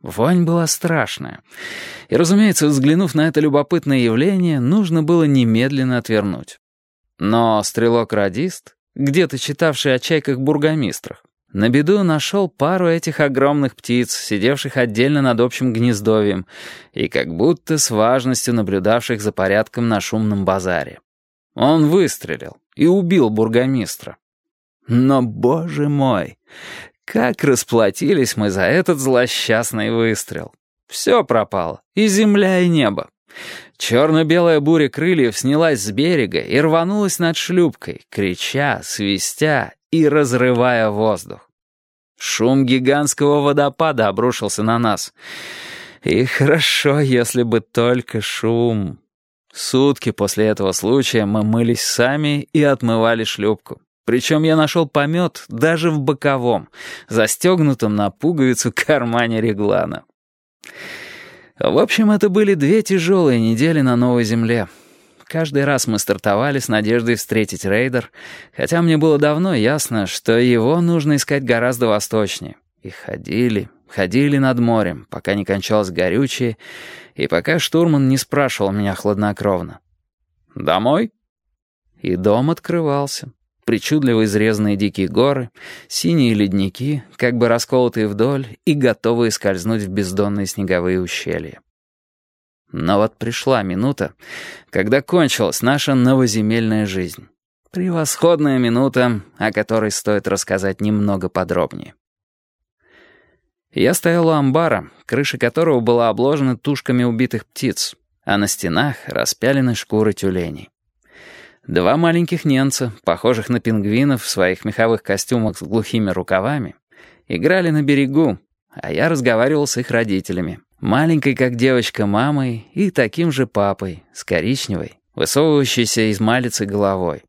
Вонь была страшная. И, разумеется, взглянув на это любопытное явление, нужно было немедленно отвернуть. Но стрелок-радист, где-то читавший о чайках-бургомистрах, на беду нашел пару этих огромных птиц, сидевших отдельно над общим гнездовьем, и как будто с важностью наблюдавших за порядком на шумном базаре. Он выстрелил и убил бургомистра. Но, боже мой, как расплатились мы за этот злосчастный выстрел. Все пропало, и земля, и небо. Черно-белая буря крыльев снялась с берега и рванулась над шлюпкой, крича, свистя и разрывая воздух. Шум гигантского водопада обрушился на нас. И хорошо, если бы только шум. Сутки после этого случая мы мылись сами и отмывали шлюпку. Причем я нашел помет даже в боковом, застегнутом на пуговицу кармане реглана. В общем, это были две тяжелые недели на Новой Земле. Каждый раз мы стартовали с надеждой встретить рейдер, хотя мне было давно ясно, что его нужно искать гораздо восточнее. И ходили, ходили над морем, пока не кончалось горючее, и пока штурман не спрашивал меня хладнокровно. «Домой?» И дом открывался причудливо изрезанные дикие горы, синие ледники, как бы расколотые вдоль и готовые скользнуть в бездонные снеговые ущелья. Но вот пришла минута, когда кончилась наша новоземельная жизнь. Превосходная минута, о которой стоит рассказать немного подробнее. Я стоял у амбара, крыша которого была обложена тушками убитых птиц, а на стенах распялены шкуры тюленей. Два маленьких немца, похожих на пингвинов в своих меховых костюмах с глухими рукавами, играли на берегу, а я разговаривал с их родителями. Маленькой, как девочка, мамой и таким же папой, с коричневой, высовывающейся из малицы головой.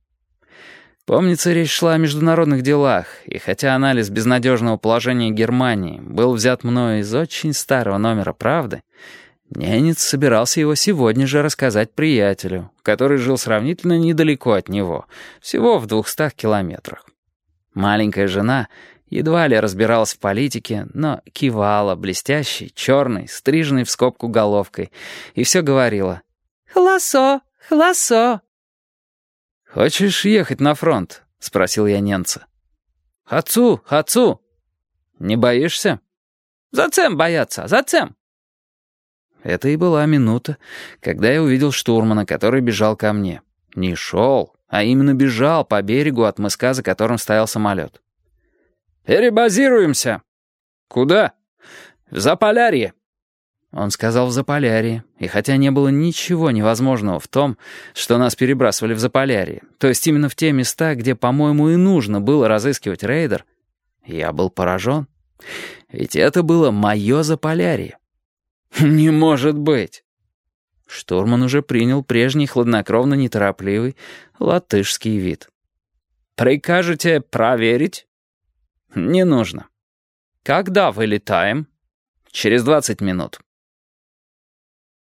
Помнится, речь шла о международных делах, и хотя анализ безнадежного положения Германии был взят мною из очень старого номера «Правды», Ненец собирался его сегодня же рассказать приятелю, который жил сравнительно недалеко от него, всего в двухстах километрах. Маленькая жена едва ли разбиралась в политике, но кивала блестящей, черной, стриженной в скобку головкой, и все говорила «Хласо, хласо». «Хочешь ехать на фронт?» — спросил я ненца. «Отцу, отцу!» «Не боишься?» «Зачем бояться? Зачем?» Это и была минута, когда я увидел штурмана, который бежал ко мне. Не шел, а именно бежал по берегу от мыска, за которым стоял самолет. «Перебазируемся!» «Куда?» «В Заполярье!» Он сказал «в Заполярье», и хотя не было ничего невозможного в том, что нас перебрасывали в Заполярье, то есть именно в те места, где, по-моему, и нужно было разыскивать рейдер, я был поражен. Ведь это было мое Заполярье. «Не может быть!» Штурман уже принял прежний хладнокровно-неторопливый латышский вид. «Прикажете проверить?» «Не нужно». «Когда вылетаем?» «Через двадцать минут».